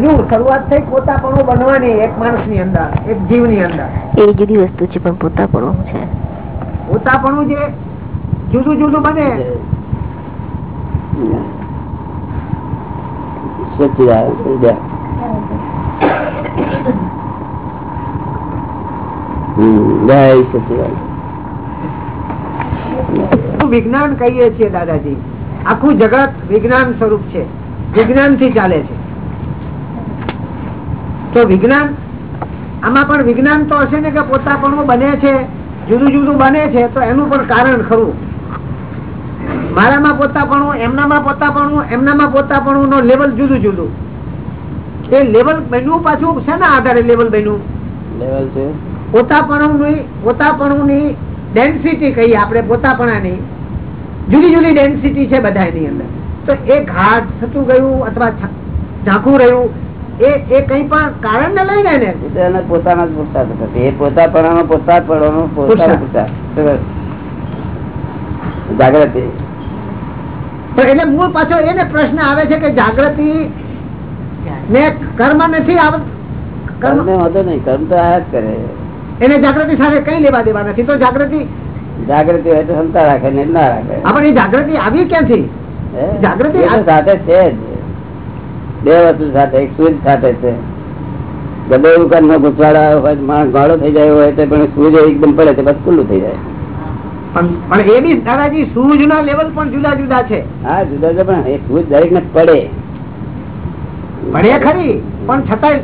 શરૂઆત થઈ પોતાપણું બનવાની એક માણસની અંદર એક જીવની અંદર. એ જુદી વસ્તુ છે પણ પોતાપણું છે? પોતાપણું જે જુદું જુદું બને. વિજ્ઞાન કહીએ છીએ દાદાજી. આખું જગત વિજ્ઞાન સ્વરૂપ છે. વિજ્ઞાનથી ચાલે છે. તો વિજ્ઞાન? આમાં પણ વિજ્ઞાન તો હશે ને કે પોતાપણું બને છે જુદું જુદું બને છે તો એનું પણ કારણ ખરું. મારામાં પોતાપણું એમનામાં પોતાપણું એમનામાં પોતાપણું નો લેવલ જુદું જુદું. એ લેવલ બન્યું પાછું શેના આધારે લેવલ બન્યું? લેવલ છે. પોતાપણું પોતાપણું ની ડેન્સિટી કહીએ આપણે પોતાપણાની. જુદી જુદી ડેન્સિટી છે બધા એની અંદર. તો એ ઘાટ થતું ગયું અથવા ઝાંખું રહ્યું એ કઈ પણ કારણ ને લઈને ને એને પોતાના જ પુરસાદ થશે એ પોતાપણાનો પોતા પડવાનો પોતાનો પુરસાદ જાગૃતિ. એટલે મૂળ પાછો એને પ્રશ્ન આવે છે કે જાગૃતિ ને કર્મ નથી આવત કર્મ વાંધો નહીં કર્મ તો આ જ કરે. એને જાગૃતિ સાથે કઈ લેવા દેવા નથી. તો જાગૃતિ જાગૃતિ હોય તો ક્ષમતા રાખે ને ના રાખે આપણે જાગૃતિ આવી ક્યાંથી? જાગૃતિ સાથે છે જ. બે વસ્તુ સાથે એક સૂર્ય સાથે છે. એવું કર્મ ગુચવાડા હોય માણસ ગાળો થઈ જાય હોય તો પણ સૂર્ય એકદમ પડે તો બસ ખુલ્લું થઈ જાય. પણ એ બી દાદાજી સૂઝ ના લેવલ પણ જુદા જુદા છે. હા જુદા જુદા પણ એ સૂર્ય દરેક ને પડે. પડે ખરી પણ છતાંય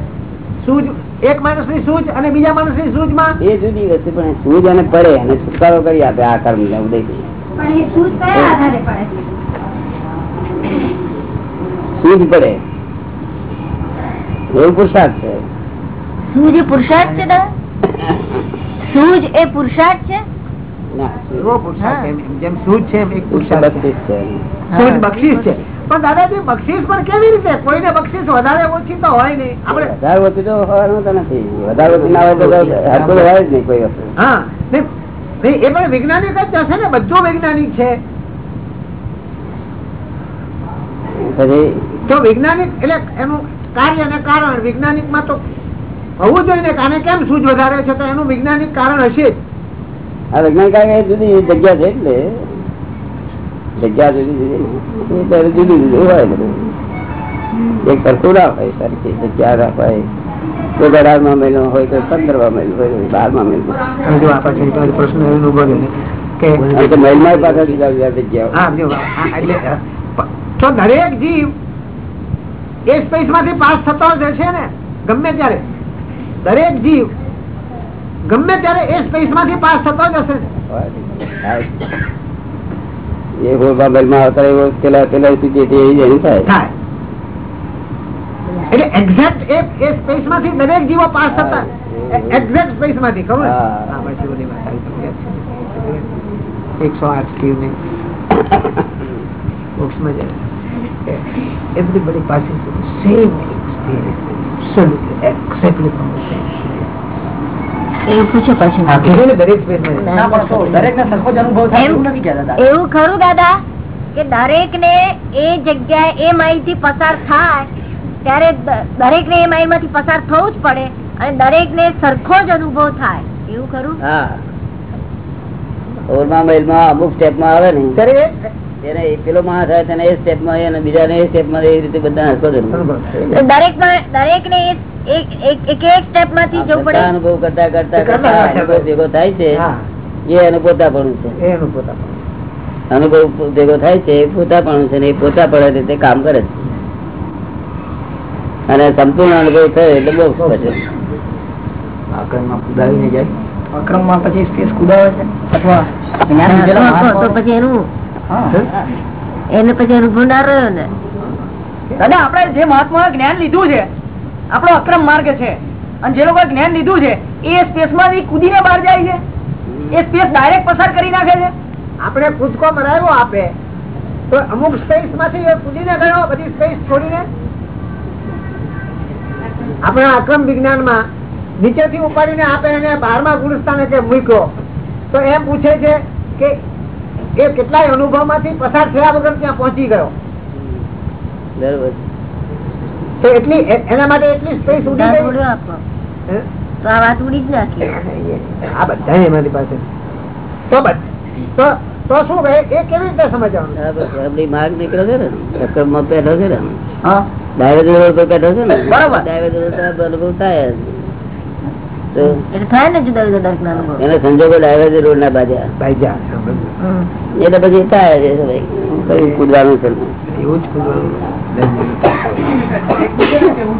સૂઝ એક માણસની સૂઝ અને બીજા માણસની સૂઝમાં એ જુદી વસ્તુ પણ સૂર્ય અને પડે અને છુટકારો કરી આપે આ કર્મ ને ઉદય પણ એ સૂઝ કયા આધારે પડે? સૂજ પડે. એવું પુરુષાર્થ છે? સૂજ એ પુરુષાર્થ છે? સૂજ. પુરુષાર્થ છે જેમ છે. બક્ષિસ છે. પણ દાદાજી બક્ષિસ પણ કેવી રીતે? કોઈને બક્ષિસ વધારે ઓછી તો હોય નહીં. આપણે વધારે ઓછી તો હોવાનું તો નથી. વધારે ઓછી ના હોય તો હરકું હોય જ નહીં કોઈ વસ્તુ. હા. નહીં, નહીં, એ પણ વૈજ્ઞાનિક જ હશે ને? બધું વૈજ્ઞાનિક છે. પછી તો વૈજ્ઞાનિક એટલે એનું કાર્ય અને કારણ વૈજ્ઞાનિકમાં તો હોવું જોઈએ ને કેમ સૂઝ વધારે છે? તો એનું વૈજ્ઞાનિક કારણ હશે જ. આ વિજ્ઞાન કારણ કે જુદી જગ્યા છે એટલે જગ્યા જુદી જુદી. એ જુદું જુદું હોય એક સરખું ના હોય સરખી જગ્યા ના હોય. અઢારમાં મહિનો હોય તો પંદરમાં મહિનો હોય તો મહિનો પ્રશ્ન એનો ઊભો કે મહિલમાં પાછા જુદા જુદા જગ્યાઓ. હા જો આ એટલે પ- તો દરેક જીવ એ સ્પેસમાંથી પાસ થતો જ છે ને? ગમે ત્યારે. દરેક જીવ ગમે ત્યારે એ સ્પેસમાંથી પાસ થતો જ હશે એ હોળમાં મહિલમાં આવતા એવો પેલા પેલા એની થાય. થાય. એટલે એક્ઝેક્ટ એ એ સ્પેસમાંથી દરેક જીવો પાસ થતા એક્ઝેક્ટ સ્પેસમાંથી ખબર. એકસો આઠ સ્ટીવ ને બોક્સમાં જ everybody passes through the same experience, absolutely, exactly from the same દરેક સ્પેસમાં દરેક ને સરખો જ અનુભવ થાય એવું નથી કહેતા એવું ખરું દાદા? કે દરેક ને એ જગ્યાએ એ માઇલથી પસાર થાય ત્યારે દરેક ને એ માઇલમાંથી પસાર થવું જ પડે અને દરેક ને સરખો જ અનુભવ થાય. એવું ખરું? હા. હોળમાં મહિલમાં અમુક સ્ટેપમાં આવે ને. દરેક પેલો માણસ આવે તેને એ સ્ટેપમાં અને બીજાને એ સ્ટેપમાં એ રીતે બધા હરકો અનુભવ અનુભવ. દરેક દરેક ને એક એક એક સ્ટેપમાંથી જવું પડે. અનુભવ કરતા કરતા કરતા કરતા કરતા. અનુભવ ભેગો થાય છે. એ એનું પોતાપણું છે અનુભવ ભેગો થાય છે એ પોતાપણું છે ને એ પોતા પડે રીતે કામ કરે છે. અને સંપૂર્ણ અનુભવ થયો એટલે બહુ છે. અક્રમમાં કુદાવીને જાય. અક્રમમાં પછી સ્પેસ કુદાવે છે? અથવા પછી એનું. એને પછી અનુભવ ના રહ્યો ને. દાદા આપણે જે મહાત્મા જ્ઞાન લીધું છે આપણો અક્રમ માર્ગ છે અને જે લોકો જ્ઞાન લીધું છે એ સ્પેસમાંથી કૂદીને બહાર જાય છે. એ સ્પેસ ડાયરેક્ટ પસાર કરી નાખે છે. આપણે કૂદકો મરાયો આપે. તો અમુક સ્પેસમાંથી કુદી કૂદીને ગયો બધી સ્પેસ છોડીને. આપણા અક્રમ વિજ્ઞાનમાં નીચેથી ઉપાડીને આપે એને બારમા ગુણસ્થાને કે મૂક્યો. તો એમ પૂછે છે કે એ કેટલાય અનુભવમાંથી પસાર થયા વગર ત્યાં પહોંચી ગયો. બરોબર. તો એટલી એના માટે એટલી સ્પેસ ઉડી ગઈ? આ વાત ઉડી જ નાખી. આ બધા એમાંથી પાસે. તો તો તો શું ભાઈ એ કેવી રીતે સમજવાનું? આપણી માર્ગ નીકળ્યો છે ને ચક્કરમાં પેલો છે ને. ડાયરેક્ટ રોડ પર બેઠો છે ને. બરાબર. ડાયરેક્ટ રોડ પર અનુભવ થાય એને સંજોગો ડાયરેક્ટ રોડ ના બાજ્યા ભાઈ જા હમ. એટલે પછી થાય છે ભાઈ. કૂદવાનું છે? એવું જ કરવાનું.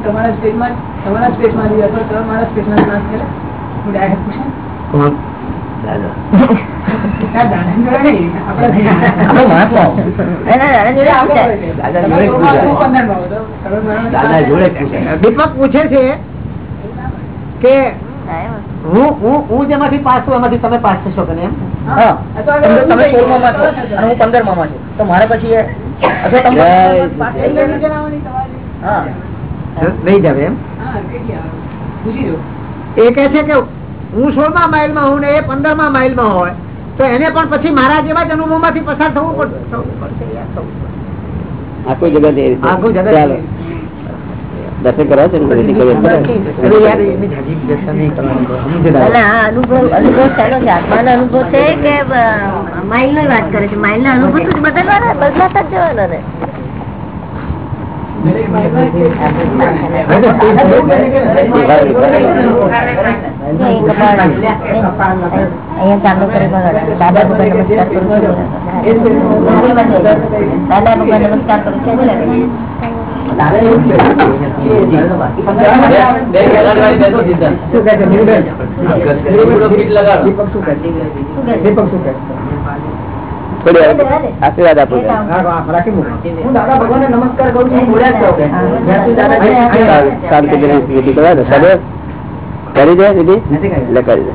તમારા તમારા અથવા તમારા સ્પેસમાં ક્લાસ કરે હું ડાયરેક્ટ પૂછું. દીપક પૂછે છે કે હા, જેમાંથી પાસ છું એમાંથી તમે પાસ થશો કે એમ? હા. તમે તમે સોળમાં માં છો. અને હું પંદરમાં છું. તો મારે પછી એ અથવા તમે જય પાસ થઈ ગયા હા. નહીં જાવે એમ? એ કે છે કે હું સોળમા માઇલમાં હું ને એ પંદરમા માઇલમાં હોય તો એને પણ પછી મારા જેવા જ અનુભવમાંથી પસાર થવું પડશે. આખું જગત આખું જગત દર્શન કરવા છે અનુભવ છે આત્માનો અનુભવ છે કે માઇલની વાત કરે છે. માઇલ ના અનુભવ તો બદલવાના બદલાતા જ જવાના અહીંયા ચાલુ કરી દાદા ભગવાન નમસ્કાર કરું છું દાદા ભગવાન નમસ્કાર કરું છું? દીપક શું કહે દીપક શું કહે આશીર્વાદ આપો શાંતિ- વિધિ કરવા દો. કરી દે વિધિ? એટલે કરી દે.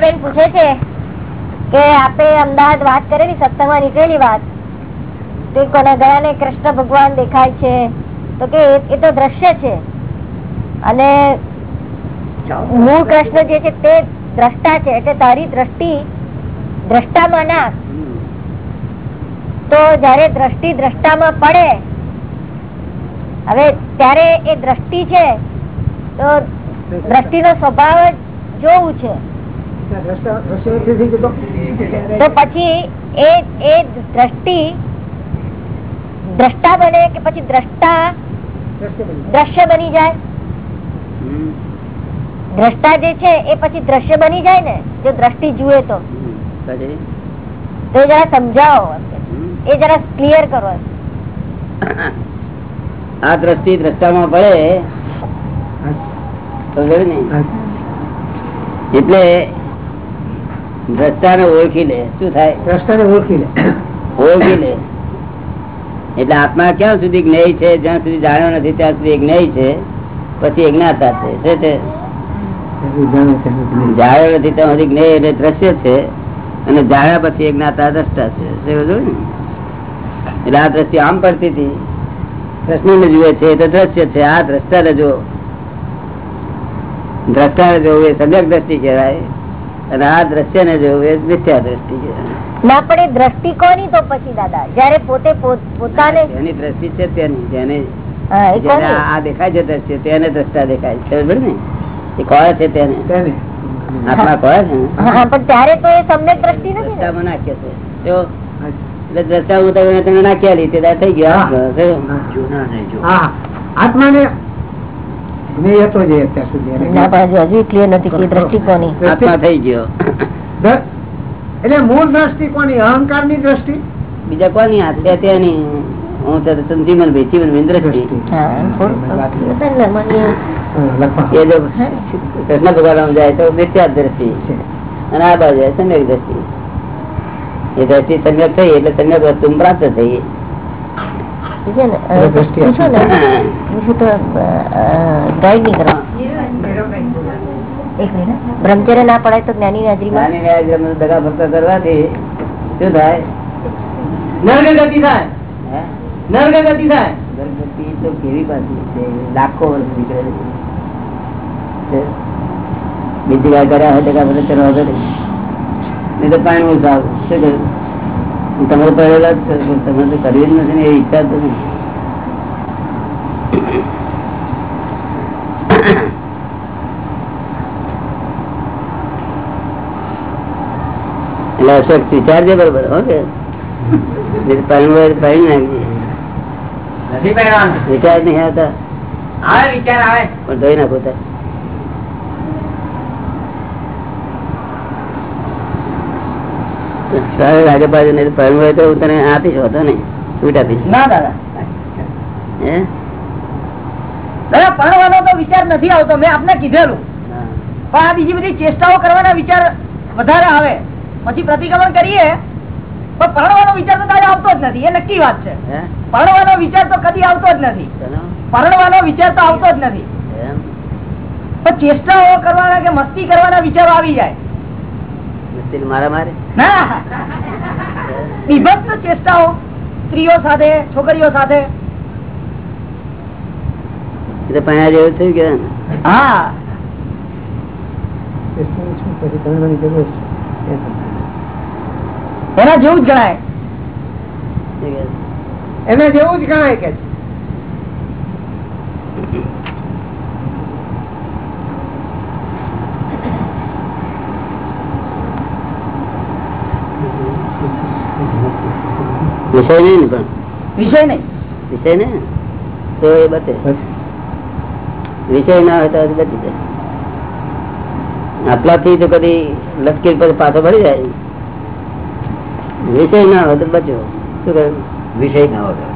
બેન પૂછે છે કે આપે અમદાવાદ વાત કરેલી? સત્સંગમાં નીકળેલી વાત. તે કોને ગયા ને કૃષ્ણ ભગવાન દેખાય છે? તો કે એ- તો દ્રશ્ય છે અને મૂળ કૃષ્ણ જે છે તે દ્રષ્ટા છે, એટલે તારી દ્રષ્ટિ દ્રષ્ટામાં ના તો જયારે દ્રષ્ટિ દ્રષ્ટામાં પડે, હવે ત્યારે એ દ્રષ્ટિ છે, તો દ્રષ્ટિનો સ્વભાવ જોવું છે દ્રષ્ટા-? તો પછી એ દ્રષ્ટિ દ્રષ્ટા બને કે પછી દ્રષ્ટા દ્રશ્ય બની. જાય. દ્રષ્ટા જે છે એ પછી દ્રશ્ય બની જાય ને? જો દ્રષ્ટિ જુએ તો. જરા સમજાવો એ જરા ક્લિયર કરો આ દ્રષ્ટિ દ્રષ્ટામાં પડે. ને? એટલે દ્રષ્ટાને ઓળખી લે. શું થાય? દ્રષ્ટાને ઓળખી લે. ઓળખી લે. એટલે આત્મા ક્યાં સુધી જ્ઞેય છે? જ્યાં સુધી જાણ્યો નથી, ત્યાં સુધી જ્ઞેય છે. પછી એ જ્ઞાતા છે. છે. જાણ્યો નથી, ત્યાં સુધી જ્ઞેય એટલે દ્રશ્ય છે. અને જાણ્યા પછી એ જ્ઞાતા દ્રષ્ટા છે? એટલે આ દ્રષ્ટિ આમ પડતી હતી કૃષ્ણને જુએ છે તો દ્રશ્ય છે. આ દ્રષ્ટાને જો દ્રષ્ટાને જોવું એ સજગ દ્રષ્ટિ કહેવાય અને આ દ્રશ્યને જોવું એ મિથ્યા દ્રષ્ટિ ના પણ એ દ્રષ્ટિ કોની તો પછી દાદા? જયારે પોતે પોતાને જેની દ્રષ્ટિ છે તેની જેને આ દેખાય છે દ્રશ્ય તેને દ્રષ્ટા દેખાય છે. બરાબર ને? એ કોણ છે તેને? તેને. આત્મા કોણ છે? ને પણ ત્યારે તો એ સમ્યક દ્રષ્ટિ નથી ને? દ્રષ્ટામાં નાખ્યો છે. જો દ્રષ્ટા હું તમને તમને નાખ્યા લીધે તે થઈ ગયા. આત્માને અહંકારની દ્રષ્ટિ? બીજા કોની હું દ્રષ્ટિ. એ જો કૃષ્ણ ભગવાન જાય તો મિથ્યા દ્રષ્ટિ. અને આ બાજુ જાય સમ્યક દ્રષ્ટિ. એ દ્રષ્ટિ સમ્યક થઈ એટલે સમ્યક વસ્તુ પ્રાપ્ત થઈ. છે ને એ દ્રષ્ટિ પૂછો ને પૂછું તો ગાઈડ નહીં કરવા એક મિનિટ બ્રહ્મચર્ય ના પડાય તો જ્ઞાની હાજરીમાં નાની વ્યાજ દગા ભક્ત કરવાથી શું થાય નર્ગ ગતિ થાય હે? નર્ગ ગતિ થાય ગણપતિ તો કેવી પાછી છે લાખો વર્ષ નીકળે છે બીજી વાર કર્યા હોય તો કાં બધા ચલો વાંધો નહીં નહીં તો પાણી ઓછું આવું શું કરું તમે તો પહેરેલા જ છો, પણ તમે તો કરવી જ નથી ને એ ઈચ્છા તો નહીં એટલે અશોક વિચારજે બરોબર હો કે? નહીં તો પાણી હોય તો પાણી નાખજે. નથી પહેરવાનું. વિચાર નહીં આવતા? આવે વિચાર આવે. પણ ધોઈ નાખો તાર સારું લાગે પાછું નહીં તો હું તને આપીશ હોતો ને છૂટ આપીશ. ના દાદા હે? દાદા ભણવાનો તો વિચાર નથી આવતો. મેં આપને કીધેલું. પણ આ બીજી બધી ચેષ્ટાઓ કરવાના વિચાર વધારે આવે. પછી પ્રતિક્રમણ કરીએ પણ પરણવાનો વિચાર તો તારે આવતો જ નથી. એ નક્કી વાત છે? પરણવાનો વિચાર તો કદી આવતો જ નથી. પરણવાનો વિચાર તો આવતો જ નથી. પણ ચેષ્ટાઓ કરવાના કે મસ્તી કરવાના વિચારો આવી જાય. મારા મારે? વિભક્ત ચેષ્ટાઓ સ્ત્રીઓ સાથે છોકરીઓ સાથે. એ પૈણા જેવું થયું કે હા. એના જેવું જ ગણાય. એને જેવું જ ગણાય કે છે. વિષય નહીં પણ? વિષય નહીં. વિષય ને? તો એ બચે. વિષય ના હોય તો બચી જાય. આટલાથી તો કદી લટકી પછી પાછો ભરી જાય. વિષય ના હોય તો બચ્યો. શું કહ્યું? વિષય ના હોય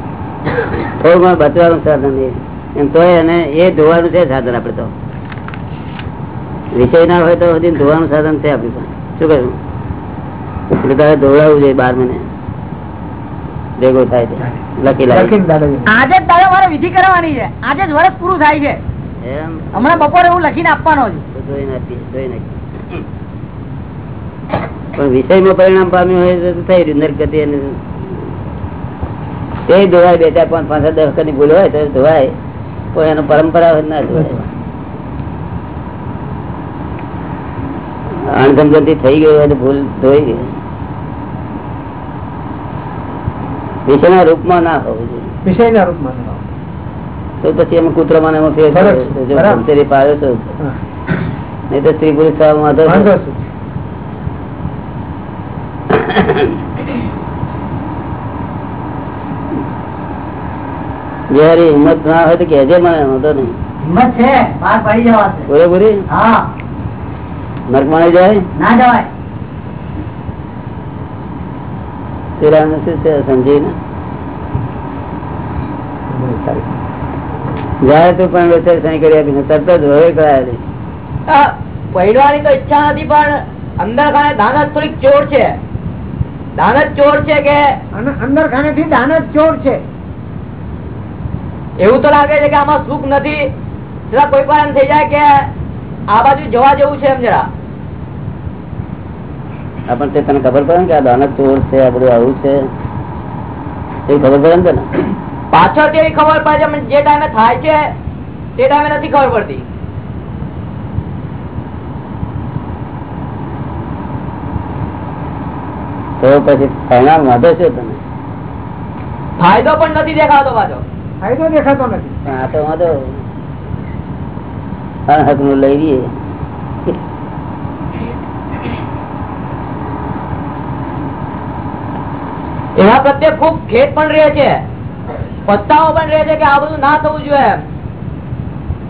થોડું ઘણું બચવાનું સાધન એમ તો એને એ ધોવાનું છે સાધન આપડે તો. વિષય ના હોય તો હજી ધોવાનું સાધન છે આપણી પાસે. શું કહ્યું? એટલે તારે ધોવડાવવું જોઈએ બાર મહિને. ભેગો થાય છે. લકી આજે તારે મારે વિધિ કરવાની છે. આજે જ વર્ષ પૂરું થાય છે. હમણાં બપોરે હું લખીને આપવાનો છું. ધોઈ પણ વિષયમાં પરિણામ પામ્યું હોય તો થઈ રહ્યું નરગતિ એ ધોવાય બે ચાર પાંચ પાંચ દસ વખત ભૂલ હોય તો ધોવાય પણ એનો પરંપરા હોય ના ધોવાય. અણસમજણથી થઈ ગયું હોય તો ભૂલ ધોઈ ગઈ. વિષયના રૂપમાં ના હોવું જોઈએ. વિષયના રૂપમાં તો પછી એમ કૂતરામાં એમાં ફેર તો નહીં તો સ્ત્રી પુરુષ વાંધો? જયારે હિંમત ના હોય તો કેજે મને વાંધો નહીં. હિંમત છે બહાર પડી જવા પૂરેપૂરી હા. નરકમાં જાય? ના જવાય. પેલા શું છે સમજીને જાય તો પણ વેચાર સહી કરી આપી તરત જ હવે કરાયા દે. પહેરવાની તો ઈચ્છા નથી પણ અંદર ખાને દાનત થોડીક ચોર છે. દાનત ચોર છે કે અંદર ખાનેથી દાન જ ચોર છે. એવું તો લાગે છે કે આમાં સુખ નથી. જરા કોઈ પણ એમ થઈ જાય કે આ બાજુ જવા જેવું છે એમ જરા. આપણને તે તને ખબર પડે ને કે આ દાનત ચોર છે આ બધું આવું છે? એ ખબર પડે ને તને? પાછળથી એવી ખબર પડે છે જે ટાઈમે થાય છે તે ટાઈમે નથી ખબર પડતી. તો પછી પરિણામ વાંધો છે તને? ફાયદો પણ નથી દેખાતો પાછો. ફાયદો દેખાતો નથી. પણ આ તો વાંધો. અનહકનું લઈ રહીએ એના પ્રત્યે ખૂબ ખેત પણ રહે છે. પત્તાઓ પણ રહે છે કે આ બધું ના થવું જોઈએ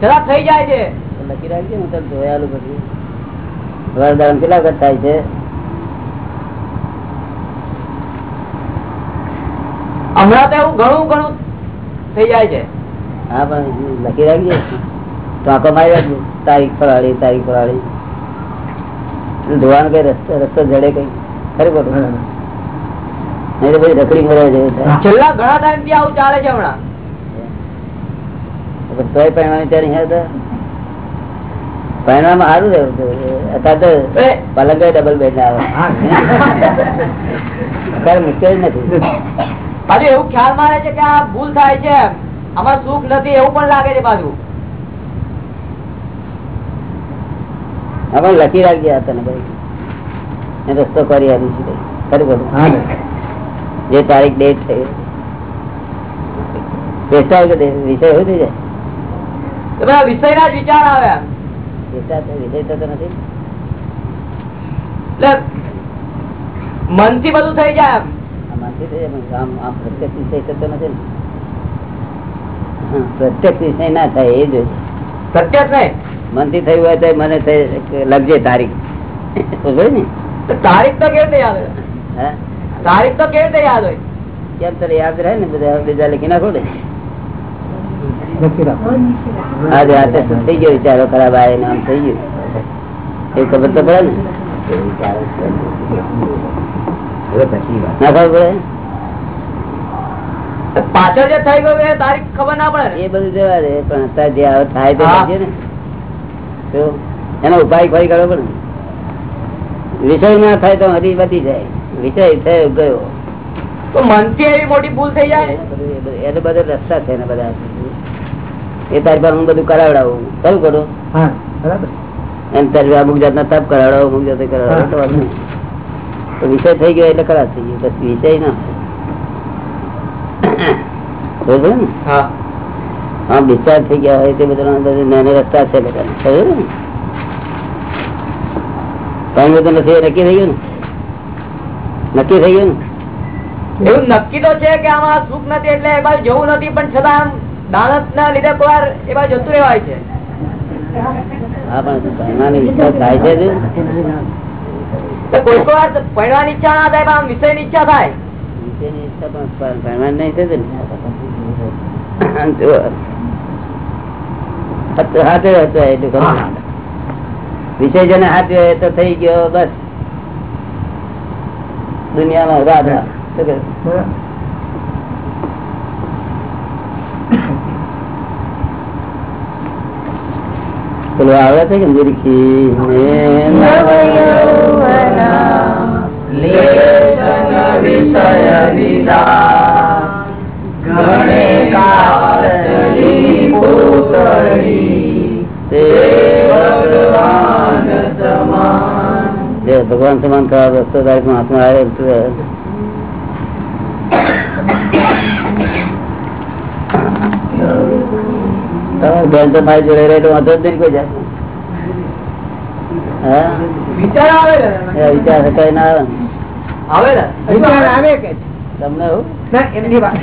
જરા થઈ જાય છે. લખી રાખજે હું તને જોયાલું પછી. વરદાન કેટલા વખત થાય છે? હમણાં તો એવું ઘણું ઘણું થઈ જાય છે. હા પણ લખી રાખજે ટાંકો મારી રાખજો તારીખ ફરાળી તારીખ ફરાળી. ધોવાનું કઈ રસ્તો રસ્તો જડે કઈ? ખરી બોલું નહીં પછી રખડી મરે જેવું છેલ્લા ઘણા ટાઈમથી આવું ચાલે છે હમણાં. તોય પહેરવાની ત્યારે અહીંયા તો? પહેરવામાં સારું રહેવું અત્યારે તો પલંગ ડબલ બેડ આવે. અત્યારે મુશ્કેલ નથી. પાછું એવું ખ્યાલ મારે છે કે આ ભૂલ થાય છે આમાં સુખ નથી એવું પણ લાગે છે પાછું. આપણે લખી રાખજે તને ભાઈ રસ્તો કરી આપીશું. ખરું ને. જે તારીખ ડેટ થઈ. વિષય હોય થઈ જાય? તો બધા જ વિચાર આવ્યા વિષય થતો નથી. એટલે મનથી બધું થઈ જાય એમ. થઈ જાય આમ આમ પ્રત્યક્ષ વિષય થતો નથી પ્રત્યક્ષ વિષય ના થાય એ જ પ્રત્યક્ષ નહીં. મનથી થયું હોય તો મને લગજે લખજે તારીખ. ને તારીખ તો કેવી હા? તારીખ તો કેવી રીતે યાદ હોય? કેમ તને યાદ રહે ને બધા બીજા લખી નાખો ને? આજે હાથે શું થઈ ગયો વિચારો ખરાબ આવે નામ થઈ ગયું. એ ખબર તો પડે ને. ના ખબર પડે? પાછળ જે થઈ ગયું એ તારીખ ખબર ના પડે એ બધું જવા દે પણ અત્યારે જે થાય તો. ને. એનો ઉપાય ફરી કરવો પડે વિષય ના થાય તો હજી બધી જાય. વિષય થયો ગયો. તો મનથી એવી મોટી ભૂલ થઈ જાય? એને બધા રસ્તા છે ને બધા. એ તારી પર હું બધું કરાવડાવું. કરું કરું. હા બરાબર. એમ તારી અમુક જાતના તપ કરાવડાવો અમુક જાતે કરાવડાવો તો વિષય થઈ ગયો એટલે ખરાબ થઈ ગયો. બસ વિષય ના બરોબર ને? હા. હા ડિસ્ચાર્જ થઈ ગયા હોય તે બધા નાના રસ્તા છે બધા ખબર ને? ટાઈમ બધું નથી નક્કી થઈ ગયું ને? નક્કી થઈ ગયું? એવું નક્કી તો છે કે આમાં સુખ નથી એટલે એ બાજુ જવું નથી પણ છતાં દાનત ના લીધે કોઈ એ બાજુ જતું રહેવાય છે. હા પણ ભણવાની ઈચ્છા થાય છે કોઈ કોઈ વાર ભણવાની ઈચ્છા ના થાય પણ વિષયની ઈચ્છા થાય. વિષયની ઈચ્છા પણ ભણવાની નહીં ને. હાથ- એટલું વિષય જેને હાથે તો થઈ ગયો બસ. દુનિયામાં રાધા. પેલું આવે છે કે નિરખી ને જે ભગવાન સમાન થવા રસ્તો તારીખ હાથમાં આવે તો બેન તો મારી જોડે રહે તો વાંધો જ નહીં કોઈ જાય વિચાર હતા ના. આવે ને. વિચાર આવે કે? તમને એવું? ના એમની વાત.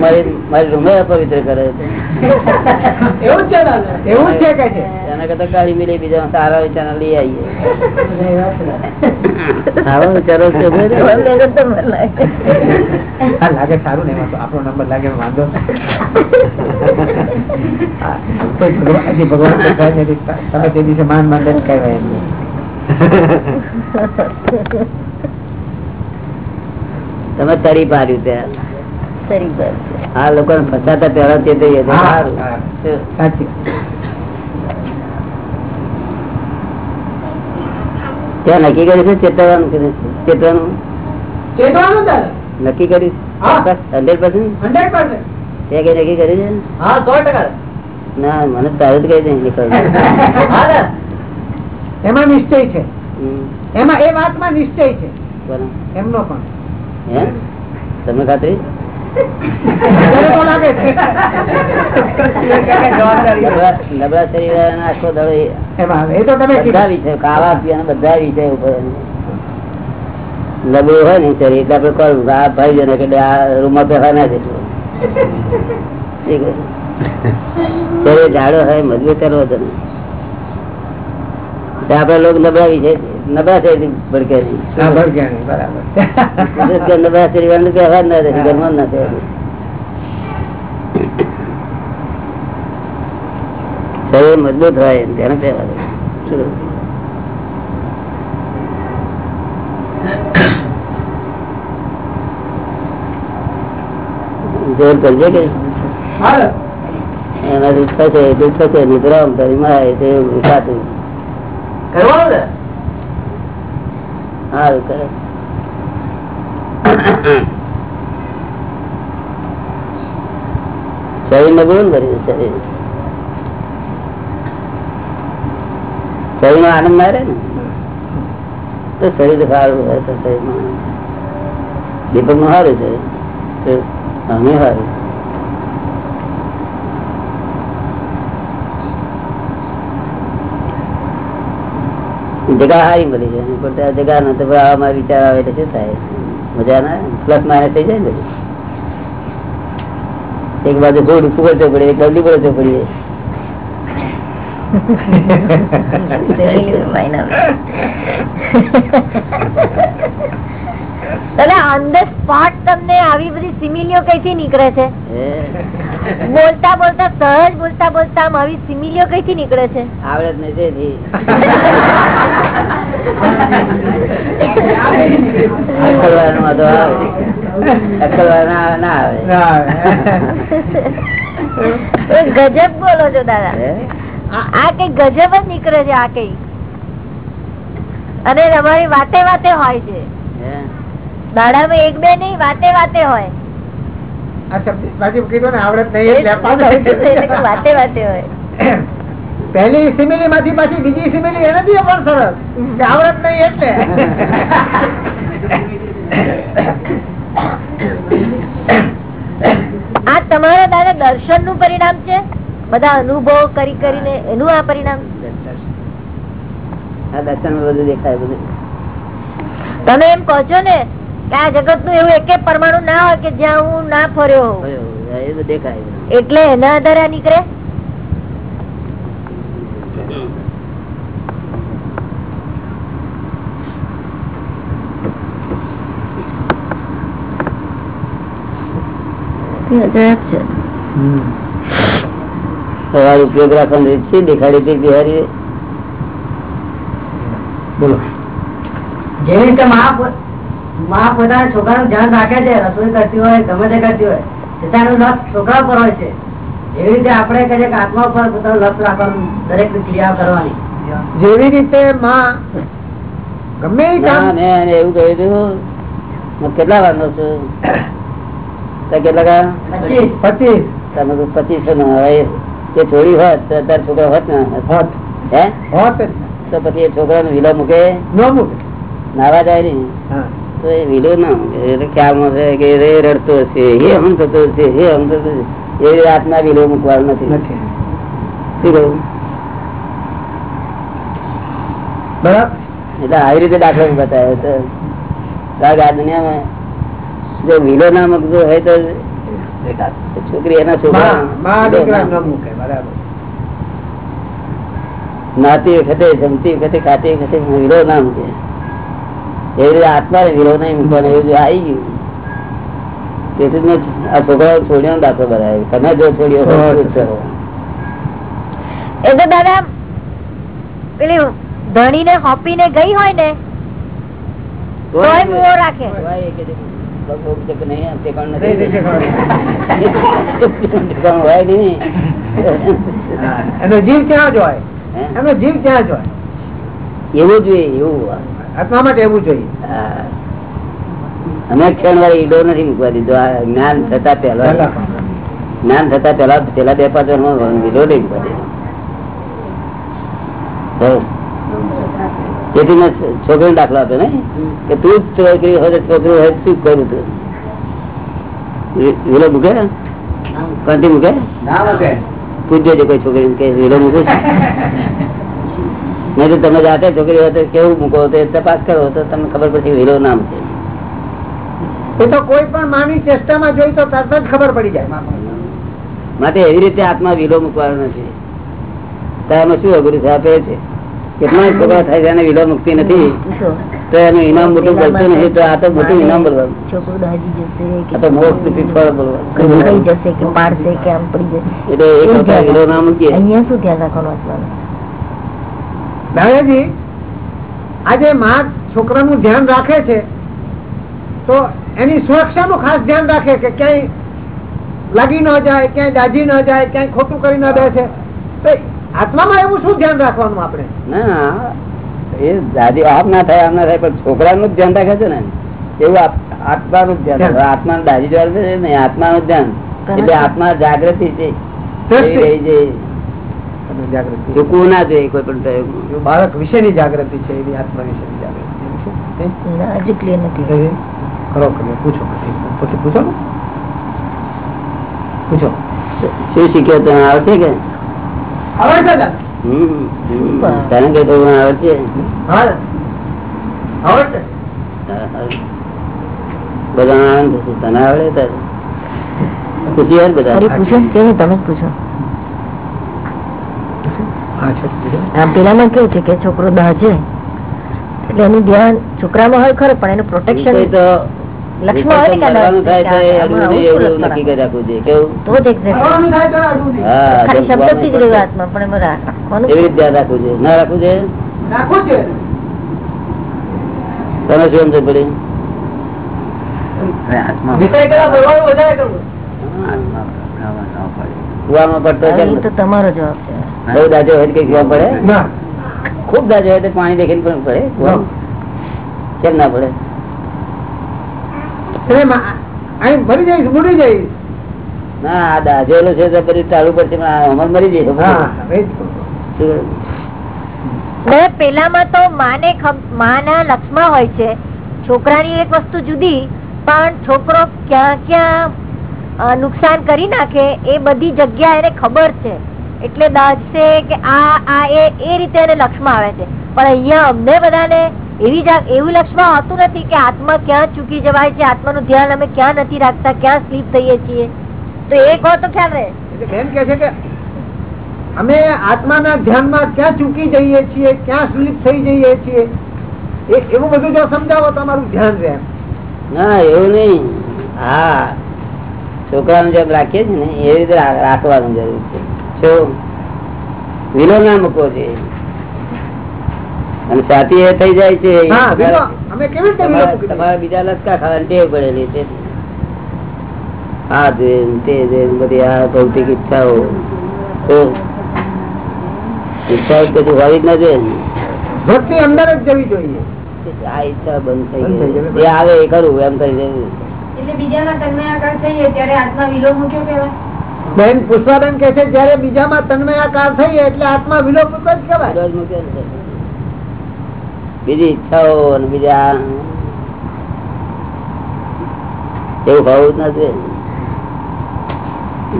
મારી રૂમે અપવિત્ર કરે છે એવું છે એવું છે કે છે એના કરતા કાઢી મિલી બીજા સારા વિચાર લઈ આવીએ સારો વિચારો છે લાગે સારું ને આપણો નંબર લાગે વાંધો. ભગવાન. તમે તે દિવસે માન માન દંડ કહેવાય. તમે તરી પાડ્યું ત્યાં આ લોકો ફસાતા તે ત્યાં નક્કી કર્યું છે ચેતવાનું કે ચેતવાનું નક્કી કર્યું? Hundred percent 100%. તે કઈ નક્કી કર્યું છે હા સો ટકા. ના મને તારું જ કઈ નહીં નીકળ્યું. હા ને એમાં નિશ્ચય છે. એમાં એ વાતમાં નિશ્ચય છે. એમનો પણ. હે? તમે ખાતરી? નબળા હોય ને શરીર, એટલે આપડે કહ્યું આ કે આ રૂમમાં બેસવા ના છે. શરીર જાડો હોય, મજબૂત કરવો તો આપડે લોકો નબળા વિષય નબળા ભડકે કે ના ઘરમાં ના શરીર મજબૂત હોય તેને જોર કરજે કે? એના દુઃખ થશે દુઃખ થશે નિદ્રામ કરી માય તે સાચું કરવાનું સારું કરે. શરીર ને ગુણ કરી શરીર. શરીર નો આનંદ મારે ને? તો શરીર સારું હોય તો શરીર દીપકનું સારું છે. અમે સારું. જગા હારી મળી છે પણ ત્યાં જગા ન તો આમાં વિચાર આવે એટલે શું થાય? મજા ના પ્લસ માઇનસ થઈ જાય ને એક બાજુ થોડું ફૂગડતો પડે એક ગરડી પડતો પડીએ દાદા ઓન ધ સ્પોટ તમને આવી બધી સિમિલીઓ કઈથી નીકળે છે? બોલતા બોલતા સહજ બોલતા બોલતા આવી સિમિલીઓ કઈથી નીકળે છે? ગજબ બોલો છો દાદા. આ કઈ ગજબ જ નીકળે છે આ કઈ. અને તમારી વાતે વાતે હોય છે. હે? દાડામાં એક બે નહીં વાતે વાતે હોય. આ પહેલી સિમિલી માંથી પાછી બીજી સિમિલી પણ સરસ. આવડત નહીં એટલે. તમારા દાદા દર્શનનું પરિણામ છે? બધા અનુભવ કરી કરીને એનું આ પરિણામ? આ દર્શન બધું દેખાય બધું. તમે એમ કહો છો ને આ જગતનું એવું એક પરમાણુ ના હોય કે જ્યાં હું ના ફર્યો દેખાય. એટલે એના આધારે નીકળે? સવાર ઉપયોગ રાખવાની રીત છે દેખાડી હતી બિહારી બોલો. જેવી રીતે મા પો- મા પોતાના છોકરાનું ધ્યાન રાખે છે રસોઈ કરતી હોય ગમે તે કરતી હોય પોતાનું લક્ષ છોકરા પર હોય છે. એવી રીતે આપણે કહીએ કે આત્મા ઉપર પોતાનું લક્ષ રાખવાનું દરેક ક્રિયા કરવાની. જેવી રીતે માં ગમે ના કામ મેં એને એવું કહ્યું હતું કેટલા વાર નો છું કેટલા પચીસ. પચીસ. તમે તો પચીસો નો એ છોડી હોત અત્યારે છોકરા હોત ને હોત. હે? હોત તો પછી એ છોકરાનો વિલો મૂકે? ન મૂકે. નાવા જાય ને હા. તો એ વિલો ના એટલે ખ્યાલમાં છે કે રે રડતો હશે હે હમ થતો હશે હે હમ થતો હશે. એ રાતના વિલો મૂકવાનો નથી. નથી. શું કહ્યું બરાબર. એટલે આવી રીતે દાખલો બતાવ્યો તો આ દુનિયામાં જો વિલો ના મૂકતો હોય તો છોકરી એના છોકરા નાતી વખતે જમતી વખતે ખાતી વખતે વિલો ના મૂકે. રીતે આત્માને વિરોધ નહીં મૂકવાનો એવું આવી ગયું. તેથી મેં આ છોકરાઓ છોડ્યો દાખલો બનાવ્યો. તમે જો છોડ્યો. એ તો દાદા પેલી ધણી ને હોપીને ગઈ હોય ને રાખે. તોય એ. એનો જીવ ક્યાં જ હોય? એનો જીવ ક્યાં જ હોય? એવું જોઈએ એવું આત્મા માટે એવું જોઈએ અમે ક્ષણ વાળી ઈડો નથી મૂકવા દીધો. આ જ્ઞાન થતા પહેલા જ્ઞાન થતા પેલા પેલા બે પાંચ વર્ષમાં ઈડો નહીં મૂકવા દીધો. તેથી મેં છોકરીનો દાખલો આપ્યો ને કે તું જ છોકરી હોય છોકરી હોય શું કર્યું તું? વિલો મૂકે? કંટી મૂકે. પૂછજો કોઈ છોકરી કે વિલો મૂકું નહીં તો તમે જાતે છોકરી હોય તો કેવું મૂકો? તો તપાસ કરો. તો તમને ખબર પડશે હીરો વિલો છે. એ તો કોઈ પણ માની ચેષ્ટામાં જોઈ તો તરત જ ખબર પડી જાય. માટે એવી રીતે આત્મા વિલો મૂકવાનો નથી તો શું અઘરું છે? આપે છે. કેટલાય છોકરા થાય છે એને વિલો મૂકતી નથી. તો એનું ઇનામ મોટું બોલતું નથી તો આ તો મોટું ઇનામ બોલવાનું. છોકરું દાજી જશે તો મોક્ષ રૂપી ફળ બોલવાનું. જશે કે પાડશે કે આમ પડી જશે? એટલે એક વખત વિલો ના મૂકીએ અહીંયા શું ધ્યાન રાખવાનું દાદાજી આજે માં છોકરાનું ધ્યાન રાખે છે તો એની સુરક્ષાનું ખાસ ધ્યાન રાખે કે ક્યાંય લાગી ન જાય ક્યાંય દાજી ન જાય ક્યાંય ખોટું કરી ન બેસે. તો આત્મામાં એવું શું ધ્યાન રાખવાનું આપણે? ના એ દાદી આમ ના થાય આમ ના થાય પણ છોકરાનું જ ધ્યાન રાખે છે ને. એવું આપ- આત્માનું ધ્યાન આત્મા આત્માનું દાદી જવાનું છે ને આત્માનું ધ્યાન. એટલે આત્મા જાગૃતિ છે. રહી છે. જાગૃતિ. ચૂકવું ના જોઈએ કોઈ પણ પ્રયોગમાં. બાળક વિશેની જાગૃતિ છે એની આત્મા વિશેની જાગૃતિ. હજુ ક્લિયર નથી. કરો કરો પૂછો પછી. પૂછો ને. પૂછો. શું શીખ્યો તને આવડશે કે? આવડશે દાદા હમ, હમ. તને કઈ તો આવડશે આવડશે બધા આનંદ તને આવડે તારે? પૂછ્યું બધા? પૂછો કેવું? તમે પૂછો. પેલામાં કેવું છે કે છોકરો દાજે એટલે એનું ધ્યાન છોકરામાં હોય ખરું પણ એનું પ્રોટેક્શન છે. તમારો જવાબ છે. બહુ દાજો હોય કઈ કુવા પડે. ખૂબ દાજો હોય તો પાણી દેખીને પણ પડે. કેમ ના પડે? મરી જઈશ જઈશ ના દાજેલો છે તો ચાલુ પડશે અમર મરી પેલામાં તો માને માના લક્ષમાં હોય છે. છોકરાની એક વસ્તુ જુદી પણ છોકરો ક્યાં ક્યાં નુકસાન કરી નાખે એ બધી જગ્યા એને ખબર છે. એટલે દાજશે કે આ આ એ એ રીતે એને લક્ષમાં આવે છે. પણ અહીંયા અમને બધાને એવી જા- એવું લક્ષમાં હોતું નથી કે આત્મા ક્યાં ચૂકી જવાય છે આત્માનું ધ્યાન અમે ક્યાં નથી રાખતા ક્યાં સ્લીપ થઈએ છીએ. તો એક હોય તો ખ્યાલ રહે. બેન કે છે કે અમે આત્માના ધ્યાનમાં ક્યાં ચૂકી જઈએ છીએ ક્યાં સ્લીપ થઈ જઈએ છીએ? એ- એવું બધું જો સમજાવો તો અમારું ધ્યાન રહે. ના એવું નહીં. હા છોકરાનું જેમ રાખીએ છીએ ને એ રીતે રાખવાનું જરૂર છે. વિલો ના મૂકવો છે. અને સાથી એ થઈ જાય છે. તમારા મૂકી દઈએ? તમારા બીજા લટકા ખાવાની ટેવ પડેલી છે. આ જોઈને તે જોઈને બધી આ ભૌતિક ઈચ્છાઓ. ઈચ્છાઓ કદી હોવી જ ના જોઈએ ભક્તિ અંદર જ જવી જોઈએ. આ ઈચ્છા બંધ થઈ ગઈ. આવે એ ખરું એમ કરી દેવું એટલે બીજાના તન્મયાકાર થઈએ ત્યારે આત્મા વિલોપ મૂક્યો કહેવાય. બેન પુષ્પાબેન કે છે જયારે બીજામાં તન્મયાકાર થઈ એટલે આત્મા વિલોપ જ કહેવાય. બીજી ઈચ્છાઓ અને બીજા એવું હોવું જ નથી.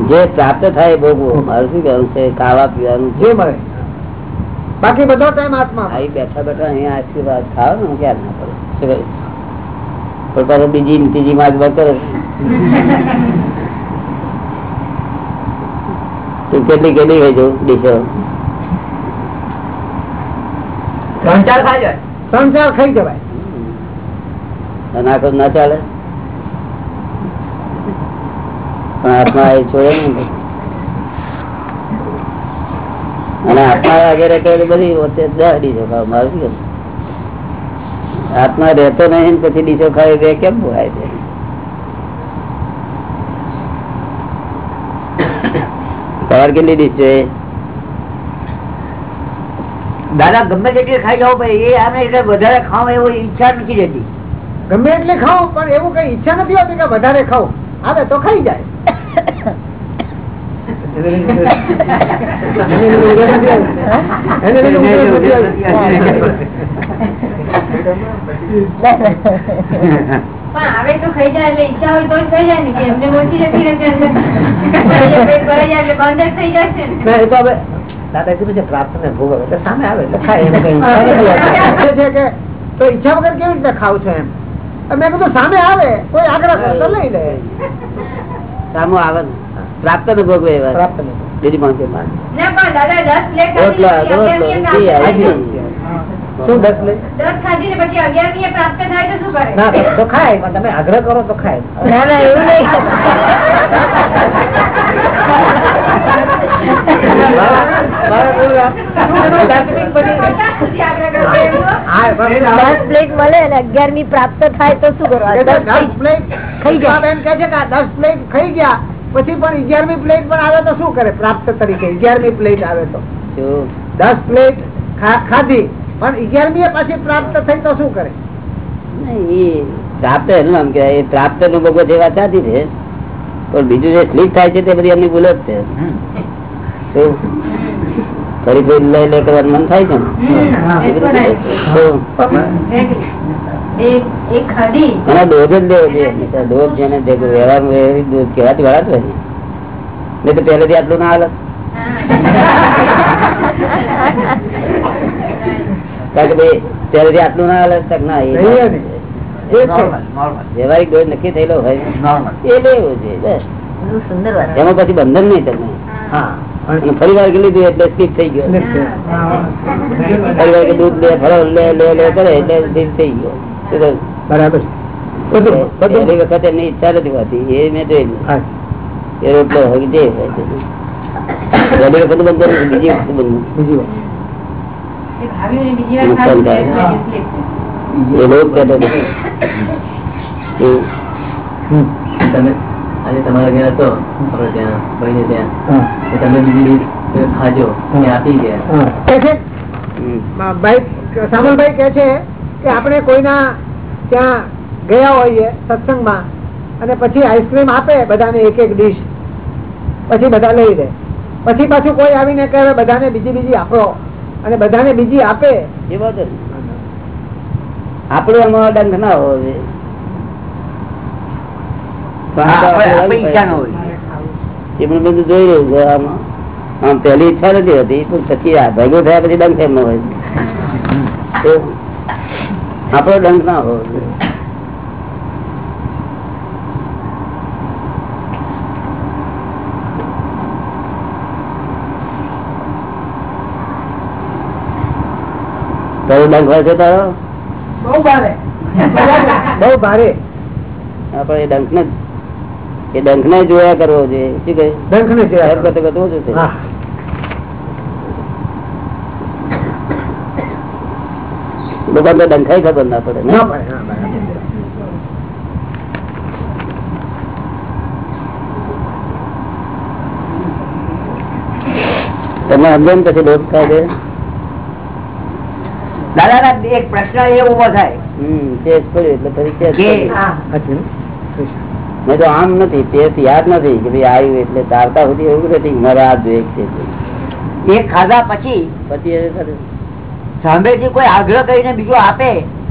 જે પ્રાપ્ત થાય ભોગવું. મારું શું કહેવું છે? ખાવા પીવાનું જે મળે. બાકી બધો ટાઈમ આત્મા. આવી બેઠા બેઠા અહીંયા આશીર્વાદ ખાવ ને ક્યાં ના પડે? શું કહ્યું? પણ પાછું બીજી ત્રીજી માર્ગ કરો કેટલી કેટલી ખાઈ જવું ડીશો? ત્રણ ચાર ખાઈ જાય. ત્રણ ચાર ખાઈ જવાય. અને આખો ના ચાલે? પણ આત્મા એ છોડે ને અને આત્મા વગેરે કરે બધી વચ્ચે દસ ડીશો ખાવ. મારું આત્મા રહેતો નહીં ને પછી ડીશો ખાય બે કેમ બોલાય છે તમારે કેટલી ડીશ છે દાદા ગમે તેટલી ખાઈ જાવ ભાઈ એ આને એટલે વધારે ખાવ એવો ઈચ્છા નથી રહેતી ગમે એટલે ખાવ પણ એવું કઈ ઈચ્છા નથી હોતી કે વધારે ખાવ આવે તો ખાઈ જાય એને પણ આવે તો ખાઈ જાય એટલે ઈચ્છા હોય તો જ જાય ને કે એમને ઓછી જતી રહેશે અંદર. પેટ ભરાઈ જાય એટલે બંધ થઈ જશે ને. તો હવે દાદા કીધું છે પ્રાપ્ત ને ભોગવે એટલે સામે આવે એટલે ખાય એને કઈ ઈચ્છા નથી હોતી. છે કે તો ઈચ્છા વગર કેવી રીતે ખાવ છો એમ? મેં કીધું સામે આવે કોઈ આગ્રહ લઈ લે. સામો આવે ને. પ્રાપ્ત ને ભોગવે પ્રાપ્ત ને બીજી પાંચે દસ ખાધી ને પછી. શું દસ લે દસ ખાધી ને પછી અગિયારમીએ પ્રાપ્ત થાય તો શું કરે? ના તો- ખાય પણ તમે આગ્રહ કરો તો ખાય. ના ના એવું નહીં. પ્રાપ્ત થાય તો શું કરવા? પછી પણ અગિયારમી પ્લેટ પણ આવે તો શું કરે પ્રાપ્ત તરીકે? અગિયારમી પ્લેટ આવે તો. દસ પ્લેટ ખાધી પણ અગિયારમી પાછી પ્રાપ્ત થઈ તો શું કરે? પ્રાપ્ત એનું આમ કે પ્રાપ્તનું ભોગવત એ વાત સાચી છે પણ બીજું જે સ્લીપ થાય છે તે બધી એમની ભૂલ જ છે. ફરી ફરી લઈ લે કરવાનું મન થાય છે ને? એ બધું ભૂલ જ છે. શું? એ ખાધી અને દોધ જ લેવો જોઈએ. દોધ જેને જે વ્યવહારમાં એવી દોધ હોય નહીં તો પહેલેથી આટલું ના હાલત કારણ કે ભાઈ પહેલેથી આટલું ના હાલત તક ના જ. વ્યવહારિક દોષ નક્કી થયેલો હોય. એ લેવો છે એમાં પછી બંધન નહીં તમને ફરી વાર લીધું એટલે સ્કીપ થઈ ગયો. ફરી વાર દૂધ લે ફળો લે લે લે કરે એટલે સ્કીપ થઈ ગયો. બરાબર. બધું વખત એમની ઈચ્છા નથી હોતી એ મેં જોયેલું એ રોટલો હોય જે હોય. તે. વખત બંધ બીજી વખત બંધ બીજી વાત તમારા ઘેર હતો આપણે ત્યાં ભાઈને ત્યાં. તમે બીજી ખાજો આપી ગયા. કે છે? ભાઈ સામલભાઈ કે છે કે આપણે કોઈના ત્યાં ગયા હોઈએ સત્સંગમાં અને પછી આઈસ્ક્રીમ આપે બધાને એક એક ડીશ. પછી બધા લઈ લે. પછી પાછું કોઈ આવીને કહે "હવે બધાને બીજી બીજી આપો. અને બધાને બીજી આપે? એ વાત. આપણું એમાં ડંખ ના હોવો જોઈએ પણ બધું જોઈ રહ્યું છે આમાં. આમ પહેલી ઈચ્છા નથી હતી પણ પછી આ ભેગું થયા પછી ડંખ એમનો હોય. આપણો ડંખ ના હોવો જોઈએ તારો ડંખ હોય છે તારો? બહુ ભારે. બહુ ભારે? આપણે એ ડંખ ને એ ડંખ ને જોયા કરવો જોઈએ શું કહે? ડંખ ને સાહેબ કરતા કરતા ઓછું છે હા. લોકોને ડંખાઈ ખબર ના પડે. તમે સમજો ને પછી ડોટ થાય છે દાદા એક પ્રશ્ન એ ઊભો થાય. નહીં તો આમ નથી તે યાદ નથી કે ભાઈ આવ્યું એટલે તારતા સુધી એવું નથી મારે આ જોઈએ છે. એક ખાધા પછી પછી સાંભળેથી કોઈ આગ્રહ કરીને બીજો આપે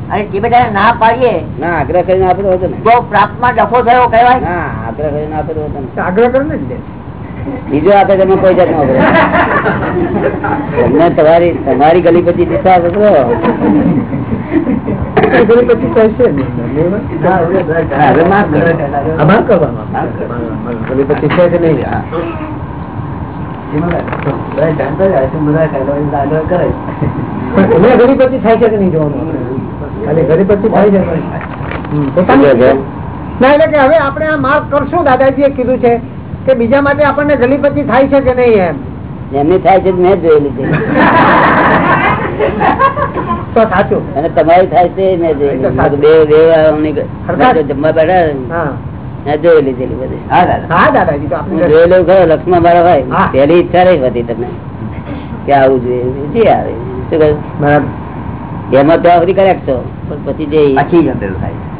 અને તે બધાને ના પાડીએ ના આગ્રહ કરીને આપેલો હતો ને. તો પ્રાપ્તમાં ડફો થયો કહેવાય. ના આગ્રહ કરીને આપેલો હતો આગ્રહ કરીને જ. બીજો આપે તમે કોઈ આગ્રહ તમને તમારી તમારી ગલી પછી દિશા કહેશે છે કે નહીં? પછી થાય છે કે નહીં જોવાનું? ઘડી થાય છે? ના એટલે કે હવે આપણે આ માફ કરશું દાદાજીએ કીધું છે. કે બીજા માટે આપણને ગલીપતિ થાય છે કે નહીં એમ? એમની થાય છે મેં જોયેલી છે. તો સાચું. અને તમારી થાય છે મેં જોયેલી. બે બે તો જમવા બેઠા. હા. મેં બધી. હા દાદા. તો જોયેલું ખરો લક્ષ્મણ મારા ભાઈ હા. ઈચ્છા રહી હતી તમે કે આવું જોઈએ. જે આવે. શું કહ્યું? એમાં ત્યાં સુધી કરેક્ટ છો. પણ પછી જે પછી જ થાય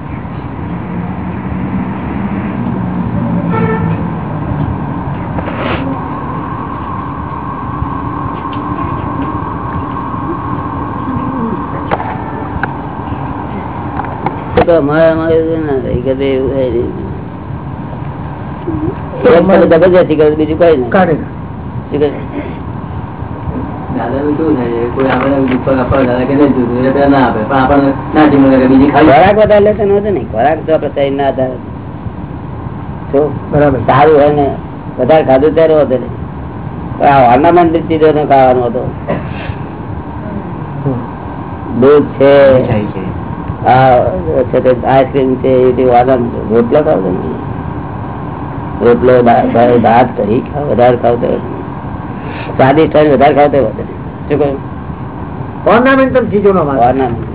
એવું ના થાય કે એવું નહીં. જબરજસ્તી કરો બીજું કઈ નહીં. ખોરાક વધારે લેતો નહોતો ને ખોરાક તો આપડે શરીર ના આધારે. બરાબર. સારું હોય ને વધારે ખાધું ત્યારે હોતો નહીં ઓર્નામેન્ટ ચીજો નો ખાવાનો હતો. દૂધ છે. આઈસ્ક્રીમ છે એ રોટલો ખાવ રોટલો ભાત કરી ખાવ વધારે ખાવ તો વધારે ખાવ તો શું કહ્યું? ઓર્નામેન્ટલ. ઓર્નામેન્ટ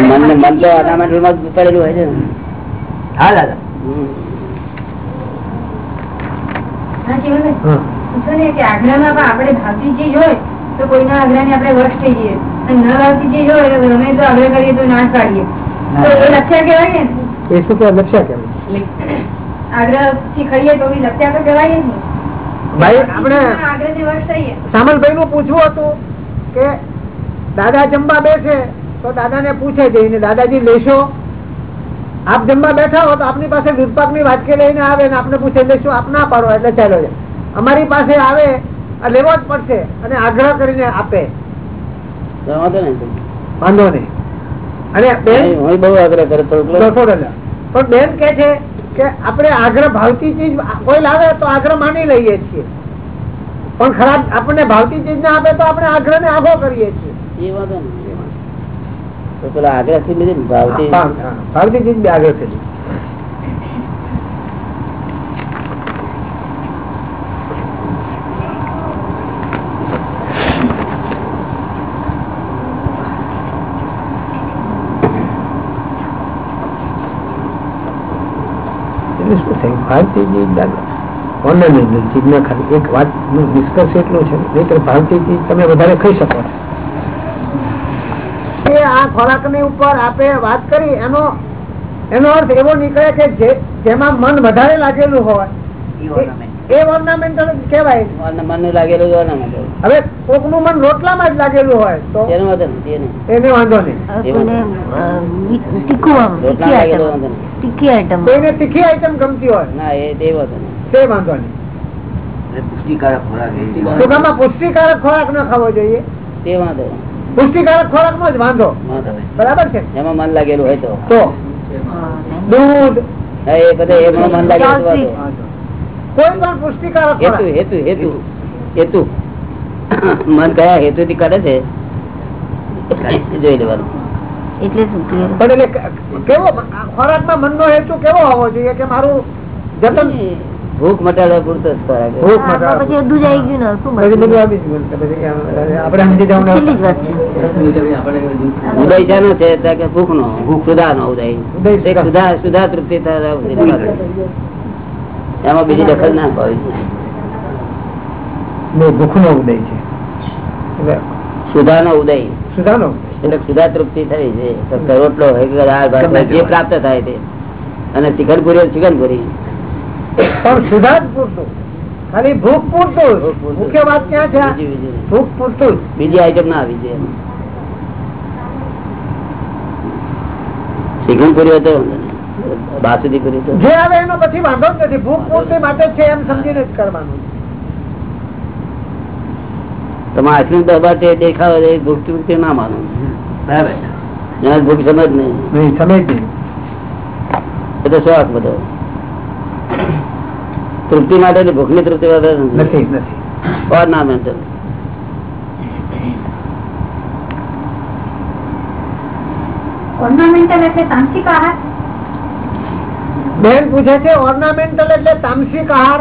મન મન તો ઓર્નામેન્ટલમાં પડેલું હોય છે ને. હા દાદા. આપણે ભાવતી ચીજ હોય તો કોઈના થઈ જઈએ આગ્રહ ના આપણે વર્ષ થઈએ સામલભાઈ નું પૂછવું હતું કે દાદા જમવા બેસે તો દાદા ને પૂછે જઈને દાદાજી લેશો? આપ જમવા બેઠા હો તો આપની પાસે દૂધપાકની વાટકી લઈને આવે ને આપને પૂછે લેશો? આપ ના પાડો. એટલે ચાલો અમારી પાસે આવે આ લેવો જ પડશે અને આગ્રહ કરીને આપે. વાંધો નહીં. વાંધો નહીં અને બેન હું બહુ આગ્રહ કરે થોડુંક લો. દોઢસો ડોલર. પણ બેન કે છે કે આપણે આગ્રહ ભાવતી ચીજ કોઈ લાવે તો આગ્રહ માની લઈએ છીએ પણ ખરાબ આપણને ભાવતી ચીજ ના આપે તો આપણે આગ્રહ ને આઘો કરીએ છીએ એ વાંધો નહીં. તો પેલા આગ્રહથી હા. ભાવતી ચીજ બી આગળ થઈ એટલે શું થયું ભારતીય ચીજ દાદા ચીજ ના ખાલી એક વાતનું નિષ્કર્ષ એટલો છે નહીતર ભારતીય ચીજ તમે વધારે ખાઈ શકો છો. આ ખોરાકની ઉપર આપે વાત કરી એનો એનો અર્થ એવો નીકળે કે જેમાં મન વધારે લાગેલું હોય એ ઓર્નામેન્ટલ કહેવાય મન- લાગેલું હોય હવે કોકનું મન રોટલામાં જ લાગેલું હોય તો? તેનો વાંધો નહીં. એને વાંધો નહીં. તીખું આમ, તીખી આઈટમ વાંધો તીખી આઈટમ કોઈને તીખી આઈટમ ગમતી હોય? ના એ તે વાંધો નહીં. તે વાંધો નહીં. ટૂંકામાં પુષ્ટિકારક ખોરાક ન ખાવો જોઈએ? તે વાંધો નહીં. પુષ્ટિકારક ખોરાક નો જ વાંધો? વાંધો બરાબર છે? એમાં મન લાગેલું હોય તો. દૂધ? એ બધે એમાં મન લાગેલું. કોઈ પણ પુષ્ટિકારક હેતુ હેતુ હેતુ હેતુ. મન કયા હેતુ થી કરે છે? જોઈ લેવાનું. એટલે પણ એટલે કેવો ખોરાકમાં મનનો હેતુ કેવો હોવો જોઈએ કે મારું જતન? ભૂખ મટાડવા પૂરતો જ ખોરાક ભૂખ મટાડવા. પછી બધું જ આવી ગયું ને શું પછી બધું. તો પછી આપણે સમજી જવું ઉદય જાનો છે. કે ભૂખ નો ભૂખ સુધા નો ઉદય. ઉદય સુધા. સુધા તૃપ્તિ થાય એમાં બીજી દખલ ના પાડવી દુઃખ નો ઉદય છે. સુધા નો ઉદય. સુધાનો એટલે સુધા તૃપ્તિ થઈ છે. તો કે રોટલો હોય કે દાળ ભાત હોય, જે પ્રાપ્ત થાય તે. અને ચિકન પૂરી ચિકન પૂરી. પણ સુધા જ પૂરતું. ખાલી ભૂખ પૂરતું. મુખ્ય વાત ક્યાં છે? ભૂખ પૂરતું બીજી આઈટમ ના આવી જાય ચિકન પૂરી હોય તો વાંધો નહીં. બાસુદી પૂરી તો. જે આવે એનો પછી વાંધો જ નથી. ભૂખ પૂરતી માટે છે એમ સમજીને જ કરવાનું. તમે આઈસ્ક્રીમ દબા તે દેખાવ એ ભૂખ તૃપ્તિ ના માનો. એના ભૂખ સમજ નહીં. નહીં સમજ નહીં. એ તો શોખ બધો? તૃપ્તિ માટે ભૂખની તૃપ્તિ વધારે નથી. નથી ઓર્નામેન્ટલ ઓર્નામેન્ટલ એટલે તાંત્રિક આહાર? બેન પૂછે છે ઓર્નામેન્ટલ એટલે તામસિક આહાર?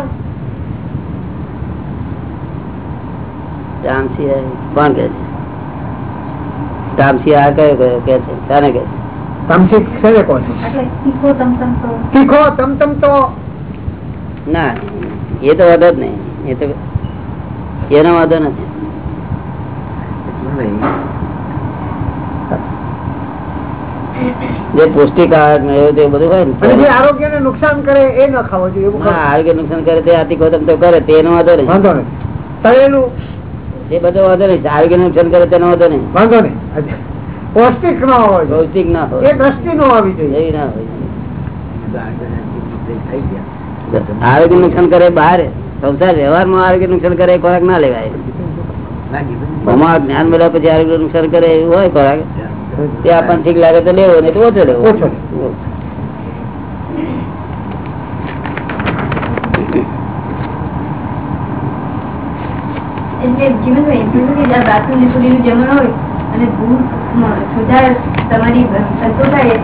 તામસી કોણ કે છે? તામસી આ કયો કયો કે છે? શાને કે છે? તામસિક છે છો? એટલે તીખો તમતમ તો. તીખો તમતમ તો. ના એ તો વાંધો જ નહીં. એ તો એનો વાંધો નથી. જે પૌષ્ટિક આહાર ને એવું તે બધું હોય ને આરોગ્ય ને નુકસાન કરે એ ન ખાવો જોઈએ. આરોગ્ય નુકસાન કરે તે આથી ગૌતમ તો કરે તેનો વાંધો નહીં. વાંધો નહીં. એ બધો વાંધો નહીં. આરોગ્ય નુકસાન કરે તેનો વાંધો નહીં. વાંધો નહીં. પૌષ્ટિક ન હોય પૌષ્ટિક ના હોય. એ દ્રષ્ટિ નો આવી જોઈએ. એવી ના હોય. આરોગ્ય નુકસાન કરે બહાર. સંસાર વ્યવહારમાં આરોગ્ય નુકસાન કરે ખોરાક ના લેવાય. જ્ઞાન મળ્યા પછી આરોગ્ય નુકસાન કરે એવું હોય ખોરાક. તે આપણને ઠીક લાગે તો લેવો નહીં ઓછો લેવો. ઓછો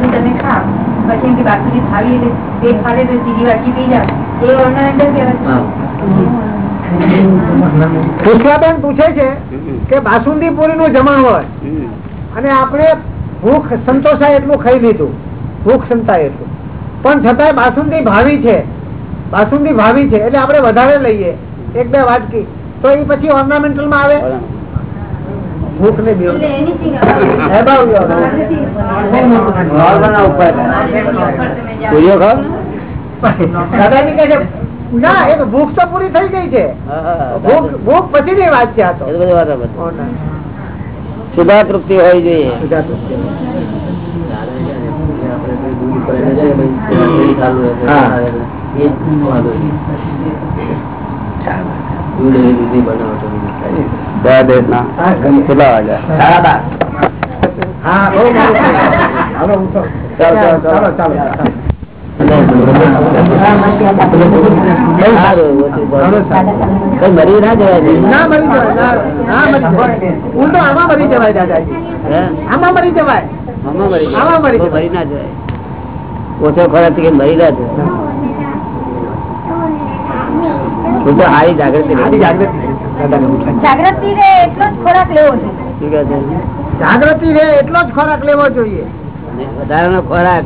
તમે ખાઓ પછી છે કે બાસુંદી પૂરી નું જમણ હોય. અને આપણે ભૂખ સંતોષાય એટલું ખાઈ લીધું. ભૂખ સંતાય એટલું. પણ છતાંય બાસુંદી ભાવી છે. બાસુંદી ભાવી છે. એટલે આપણે વધારે લઈએ. એક બે વાટકી તો એ પછી ઓર્નામેન્ટલમાં આવે. ભૂખ ને ને એ તો ભૂખ તો પૂરી થઈ ગઈ છે. ભૂખ ભૂખ પછી ની વાત છે આ તો. સુધા તૃપ્તિ હોવી જોઈએ હા. ચાલો, ચાલો, ચાલો. મરી ના જવાય મરી જવાય દાદાજી આમાં મરી જવાય આમાં મરી જવાય મરી તો હારી જાગૃતિ રે ખોરાક લેવો? જાગૃતિ રહે એટલો જ ખોરાક લેવો જોઈએ વધારાનો ખોરાક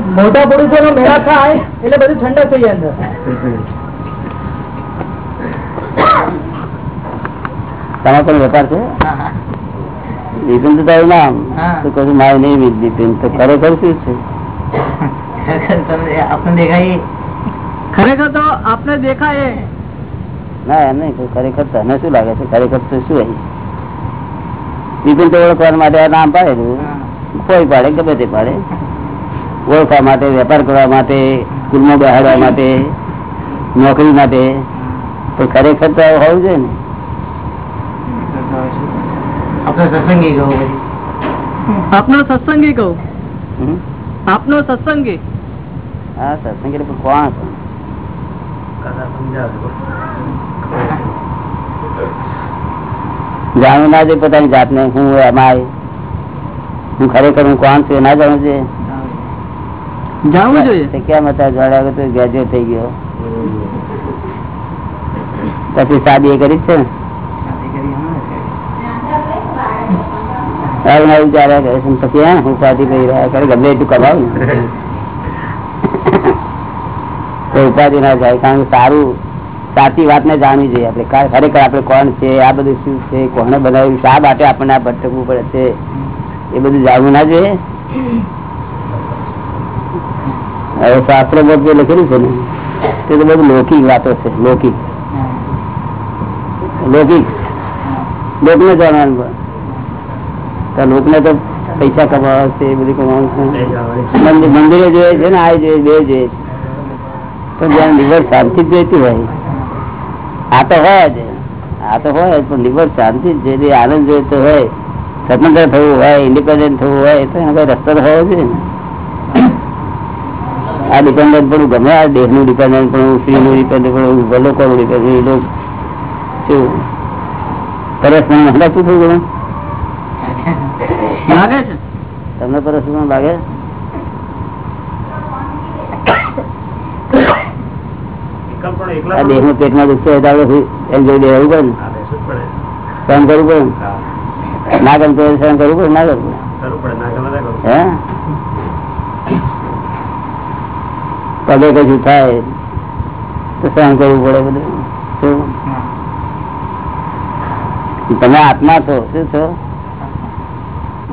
મોટા પુરુષો નો મેળા થાય એટલે બધું ઠંડક થઈ જાય તમારો કોઈ વેપાર છે? નામ. તો ખરેખર તો આપણે દેખાય ના નહીં ખરેખર તને શું લાગે છે? ખરેખર તો શું અહીં? દીપિન તો નામ પાડેલું. કોઈ પાડે ગમે તે પાડે? ઓળખવા માટે વેપાર કરવા માટે સ્કૂલમાં બેહાડવા માટે નોકરી માટે. તો ખરેખર તો હોવું જોઈએ ને. સત્સંગી ગયો આપનો સત્સંગી કહું. આપનો સત્સંગી. હા સત્સંગ કોણ છે જાણવું ના જોઈએ પોતાની જાતને હું એમાં હું ખરેખર હું કોણ છું એ ના જાણું જોઈએ જાણવું જોઈએ. કેમ હતા? જોડ્યા તો ગ્રેજ્યુએટ થઈ ગયો. પછી શાદી કરી છે ઉપાધિ ના જાય કારણ કે સારું સાચી વાત ને જાણવી જોઈએ આપડે ખરેખર આપડે કોણ છે આ બધું શું છે કોને બનાવ્યું શા માટે આપણને આ ભટકવું પડે છે. એ બધું જાણવું ના જોઈએ. હવે શાસ્ત્ર જે લખેલું છે ને? તે તો બધું લૌકિક વાતો છે, લૌકિક. લૌકિક. લોકને જાણવાનું પણ. લોકને તો પૈસા કમાવા છે, એ બધું કમાવાનું મંદિરે જોઈએ છે ને, આ જોઈએ, બે જોઈએ પણ જ્યાં લીવર શાંતિ જોઈતી હોય, આ તો હોય જ. આ તો હોય પણ લીવર શાંતિ જ આનંદ જોઈતો હોય, સ્વતંત્ર થવું હોય ઇન્ડિપેન્ડન્ટ થવું હોય, તો એનો કોઈ રસ્તો હોવો જોઈએ ને. આ ડિપેન્ડન્ટ પણ ગમે આ દેહનું ડિપેન્ડન્ટ પણ સ્ત્રીનું ડિપેન્ડન્ટ પણ લોકોનું ડિપેન્ડન્ટ એ લોકો શું પરસ્પર મહિલા શું થયું તમને પરસ્પર લાગે? આ દેહનું પેટમાં દુખતો હોય તો એમ જોઈ દેવું પડે ને? સહન કરવું પડે ને? ના ગમતો હોય સહન કરવું પડે ના કરવું પડે. હે? પગે કશું થાય, તો સહન કરવું પડે બધું? તમે આત્મા છો, શું છો?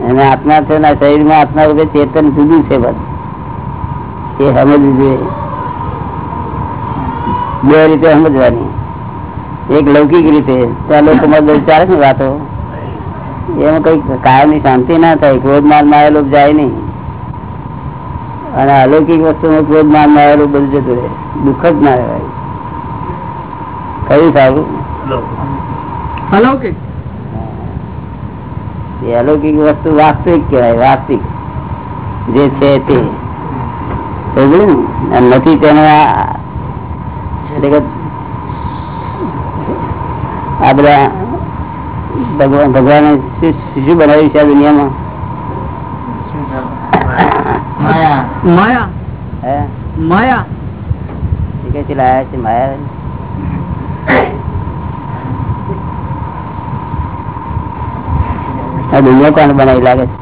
એને આત્મા છે ને શરીરમાં આત્મા રૂપે ચેતન જુદું છે બધું. એ સમજવું જોઈએ. બે રીતે સમજવાની. એક લૌકિક રીતે ત્યાં લોકોમાં ને વાતો. એમાં કઈ કાયમની શાંતિ ના થાય ક્રોધ માલમાં આવેલું જાય નહીં. અને અલૌકિક વસ્તુનો ક્રોધ માન ના આવેલું બધું જતું રહે. દુઃખ જ ના રહેવાય. કયું સારું? અલૌકિક? એ અલૌકિક વસ્તુ વાસ્તવિક કહેવાય વાસ્તવિક. જે છે તે? નથી તેને આ બધા ભગવાન ભગવાને શું શું બનાવ્યું છે આ દુનિયામાં? માયા હે માયા એ કઈથી લાયા છે માયા આ દુનિયા કોને બનાવી લાગે છે